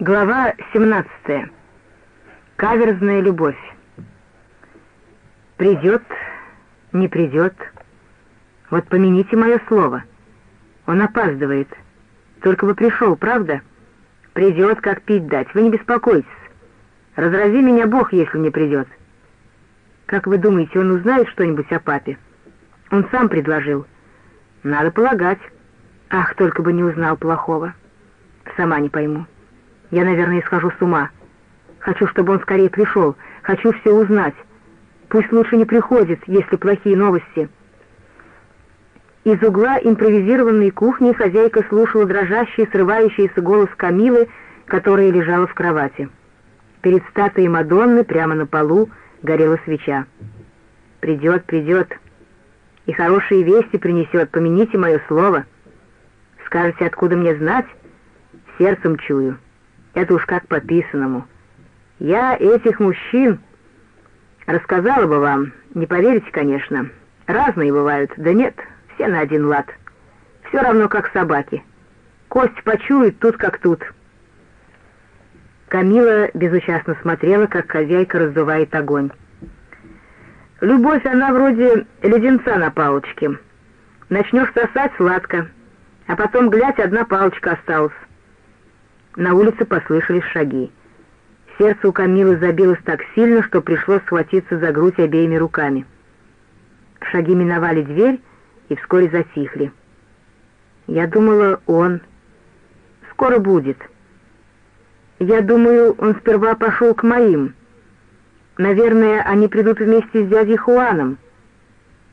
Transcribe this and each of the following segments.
Глава 17. Каверзная любовь. Придет, не придет. Вот помяните мое слово. Он опаздывает. Только бы пришел, правда? Придет, как пить дать. Вы не беспокойтесь. Разрази меня Бог, если не придет. Как вы думаете, он узнает что-нибудь о папе? Он сам предложил. Надо полагать. Ах, только бы не узнал плохого. Сама не пойму. Я, наверное, схожу с ума. Хочу, чтобы он скорее пришел. Хочу все узнать. Пусть лучше не приходит, если плохие новости. Из угла импровизированной кухни хозяйка слушала дрожащий, срывающийся голос Камилы, которая лежала в кровати. Перед статуей Мадонны прямо на полу горела свеча. «Придет, придет, и хорошие вести принесет, помяните мое слово. Скажете, откуда мне знать? Сердцем чую». Это уж как по писанному. Я этих мужчин рассказала бы вам, не поверите, конечно. Разные бывают, да нет, все на один лад. Все равно, как собаки. Кость почует тут как тут. Камила безучастно смотрела, как хозяйка раздувает огонь. Любовь, она вроде леденца на палочке. Начнешь сосать сладко, а потом, глядь, одна палочка осталась. На улице послышались шаги. Сердце у Камилы забилось так сильно, что пришлось схватиться за грудь обеими руками. Шаги миновали дверь и вскоре затихли. Я думала, он... Скоро будет. Я думаю, он сперва пошел к моим. Наверное, они придут вместе с дядей Хуаном.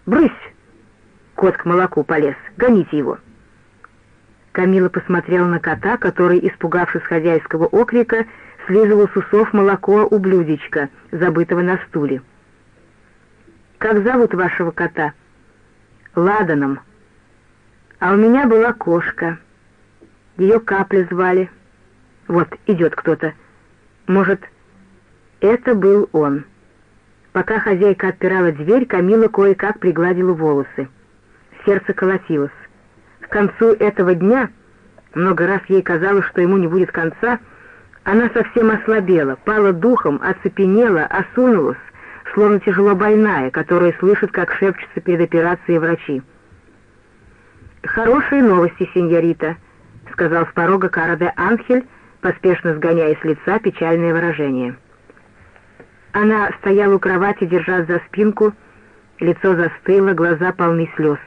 Брысь! Кот к молоку полез. Гоните его. Камила посмотрела на кота, который, испугавшись хозяйского окрика, слизывал с усов молоко у блюдечка, забытого на стуле. «Как зовут вашего кота?» «Ладаном. А у меня была кошка. Ее капли звали. Вот, идет кто-то. Может, это был он». Пока хозяйка отпирала дверь, Камила кое-как пригладила волосы. Сердце колотилось концу этого дня, много раз ей казалось, что ему не будет конца, она совсем ослабела, пала духом, оцепенела, осунулась, словно тяжело больная, которая слышит, как шепчутся перед операцией врачи. «Хорошие новости, сеньорита», — сказал с порога Караде Анхель, поспешно сгоняя с лица печальное выражение. Она стояла у кровати, держась за спинку, лицо застыло, глаза полны слез.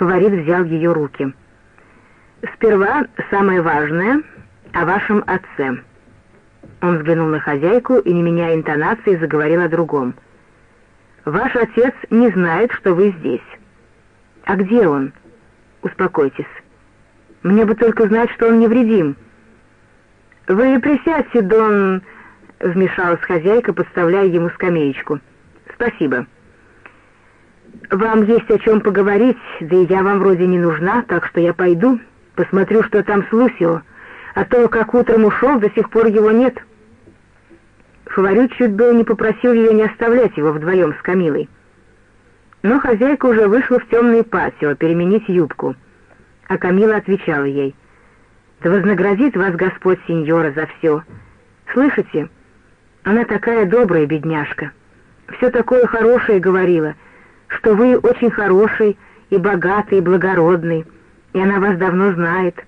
Фаворит взял ее руки. «Сперва самое важное о вашем отце». Он взглянул на хозяйку и, не меняя интонации, заговорил о другом. «Ваш отец не знает, что вы здесь». «А где он?» «Успокойтесь. Мне бы только знать, что он невредим». «Вы присядьте, Дон...» — вмешалась хозяйка, подставляя ему скамеечку. «Спасибо». «Вам есть о чем поговорить, да и я вам вроде не нужна, так что я пойду, посмотрю, что там с Лусио, а то, как утром ушел, до сих пор его нет». Фаворю чуть было не попросил ее не оставлять его вдвоем с Камилой. Но хозяйка уже вышла в темное патио переменить юбку, а Камила отвечала ей, «Да вознаградит вас Господь, сеньора, за все. Слышите? Она такая добрая бедняжка. Все такое хорошее говорила» что вы очень хороший и богатый, и благородный, и она вас давно знает.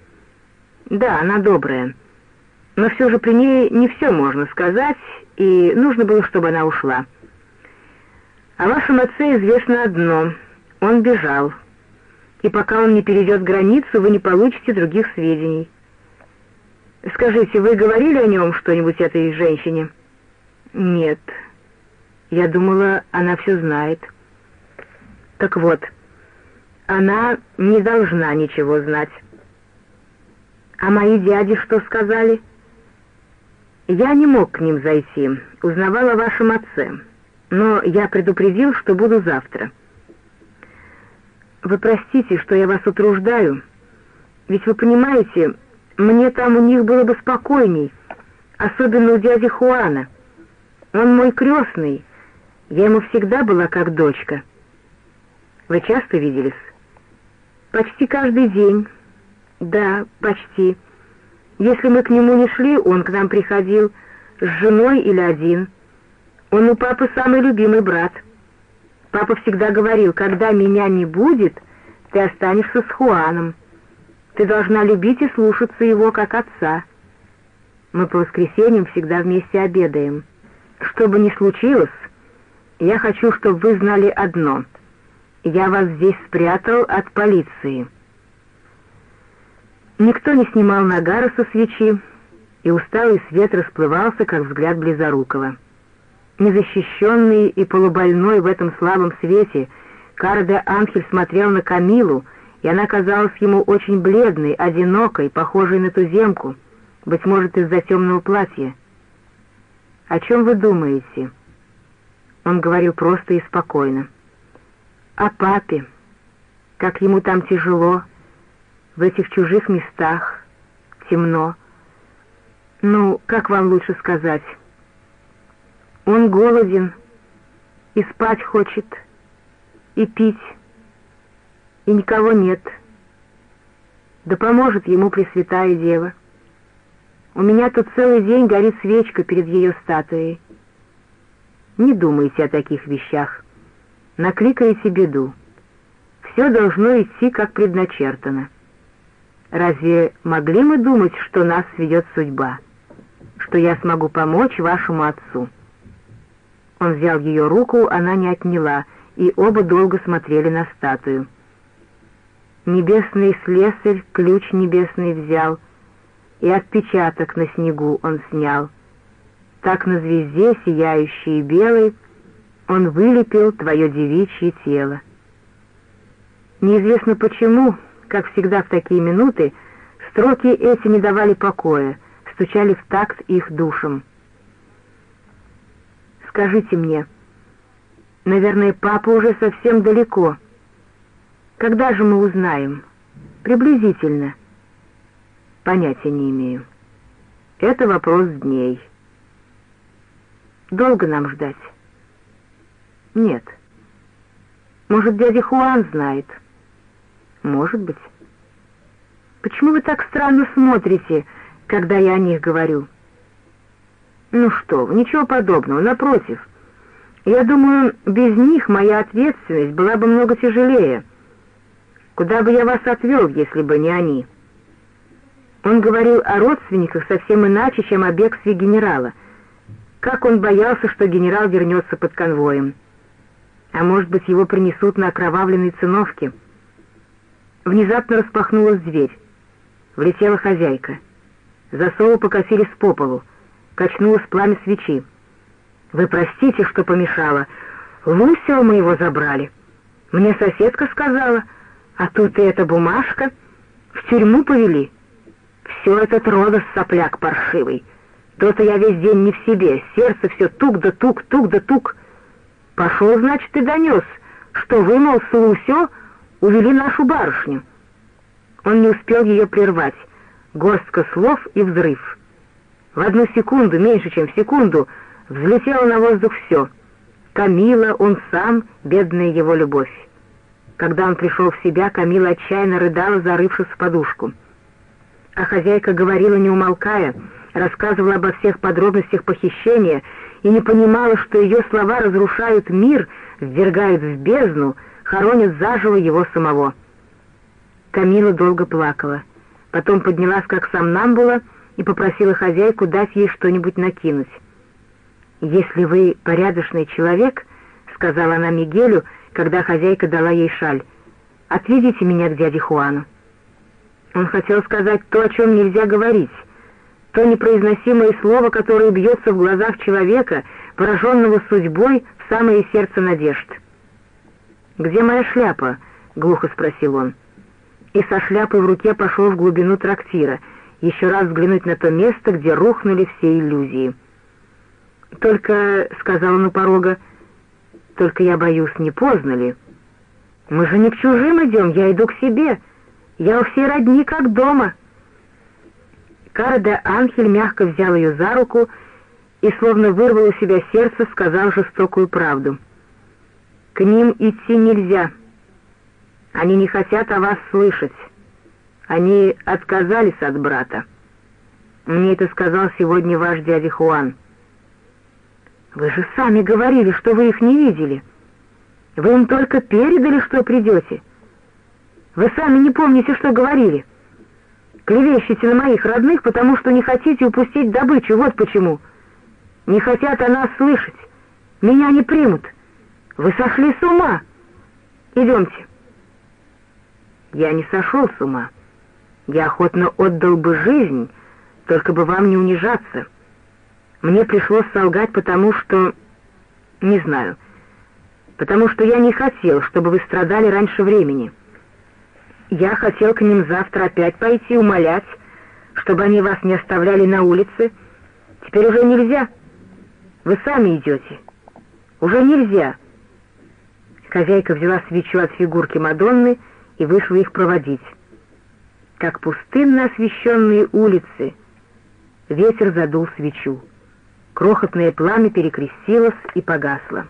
Да, она добрая, но все же при ней не все можно сказать, и нужно было, чтобы она ушла. О вашем отце известно одно — он бежал, и пока он не перейдет границу, вы не получите других сведений. Скажите, вы говорили о нем что-нибудь этой женщине? Нет. Я думала, она все знает. Так вот, она не должна ничего знать. А мои дяди что сказали? Я не мог к ним зайти, узнавал о вашем отце, но я предупредил, что буду завтра. Вы простите, что я вас утруждаю, ведь вы понимаете, мне там у них было бы спокойней, особенно у дяди Хуана. Он мой крестный, я ему всегда была как дочка». Вы часто виделись? Почти каждый день. Да, почти. Если мы к нему не шли, он к нам приходил с женой или один. Он у папы самый любимый брат. Папа всегда говорил, когда меня не будет, ты останешься с Хуаном. Ты должна любить и слушаться его, как отца. Мы по воскресеньям всегда вместе обедаем. Что бы ни случилось, я хочу, чтобы вы знали одно. Я вас здесь спрятал от полиции». Никто не снимал нагара со свечи, и усталый свет расплывался, как взгляд Близорукова. Незащищенный и полубольной в этом слабом свете, Карде Анхель смотрел на Камилу, и она казалась ему очень бледной, одинокой, похожей на туземку, быть может, из-за темного платья. «О чем вы думаете?» Он говорил просто и спокойно. «О папе. Как ему там тяжело, в этих чужих местах, темно. Ну, как вам лучше сказать? Он голоден, и спать хочет, и пить, и никого нет. Да поможет ему Пресвятая Дева. У меня тут целый день горит свечка перед ее статуей. Не думайте о таких вещах. Накликаете беду. Все должно идти, как предначертано. Разве могли мы думать, что нас ведет судьба? Что я смогу помочь вашему отцу?» Он взял ее руку, она не отняла, и оба долго смотрели на статую. Небесный слесарь ключ небесный взял, и отпечаток на снегу он снял. Так на звезде, сияющей и белой, он вылепил твое девичье тело. Неизвестно почему, как всегда в такие минуты, строки эти не давали покоя, стучали в такт их душам. «Скажите мне, наверное, папа уже совсем далеко. Когда же мы узнаем? Приблизительно?» «Понятия не имею. Это вопрос дней. Долго нам ждать?» «Нет. Может, дядя Хуан знает?» Может быть. Почему вы так странно смотрите, когда я о них говорю? Ну что вы, ничего подобного, напротив. Я думаю, без них моя ответственность была бы много тяжелее. Куда бы я вас отвел, если бы не они? Он говорил о родственниках совсем иначе, чем о бегстве генерала. Как он боялся, что генерал вернется под конвоем. А может быть, его принесут на окровавленной циновке. Внезапно распахнулась дверь. Влетела хозяйка. Засовы покосились по полу. Качнулось пламя свечи. «Вы простите, что помешала. Лусио мы его забрали. Мне соседка сказала, а тут и эта бумажка. В тюрьму повели. Все этот родос сопляк паршивый. То-то я весь день не в себе, сердце все тук да тук, тук да тук. Пошел, значит, и донес, что вы, мол, с увели нашу барышню». Он не успел ее прервать. Горстка слов и взрыв. В одну секунду, меньше чем в секунду, взлетело на воздух все. Камила, он сам, бедная его любовь. Когда он пришел в себя, Камила отчаянно рыдала, зарывшись в подушку. А хозяйка говорила, не умолкая, рассказывала обо всех подробностях похищения и не понимала, что ее слова разрушают мир, ввергают в бездну, хоронят заживо его самого. Камила долго плакала, потом поднялась как сам Намбула и попросила хозяйку дать ей что-нибудь накинуть. «Если вы порядочный человек», — сказала она Мигелю, когда хозяйка дала ей шаль, — «отведите меня к дяде Хуану». Он хотел сказать то, о чем нельзя говорить, то непроизносимое слово, которое бьется в глазах человека, пораженного судьбой в самое сердце надежд. «Где моя шляпа?» — глухо спросил он. И со шляпой в руке пошел в глубину трактира, еще раз взглянуть на то место, где рухнули все иллюзии. «Только», — сказал он у порога, — «только я боюсь, не поздно ли? Мы же не к чужим идем, я иду к себе. Я у всей родни, как дома». Кара де Анхель мягко взял ее за руку и, словно вырвал у себя сердце, сказал жестокую правду — к ним идти нельзя. Они не хотят о вас слышать. Они отказались от брата. Мне это сказал сегодня ваш дядя Хуан. Вы же сами говорили, что вы их не видели. Вы им только передали, что придете. Вы сами не помните, что говорили. Клевещете на моих родных, потому что не хотите упустить добычу, вот почему. Не хотят о нас слышать. Меня не примут. Вы сошли с ума. Идемте. Я не сошел с ума. Я охотно отдал бы жизнь, только бы вам не унижаться. Мне пришлось солгать, потому что... Не знаю. Потому что я не хотел, чтобы вы страдали раньше времени. Я хотел к ним завтра опять пойти умолять, чтобы они вас не оставляли на улице. Теперь уже нельзя. Вы сами идете. Уже нельзя. Хозяйка взяла свечу от фигурки Мадонны и вышла их проводить. Как пустынно освещенные улицы, ветер задул свечу. Крохотное пламя перекрестилось и погасло.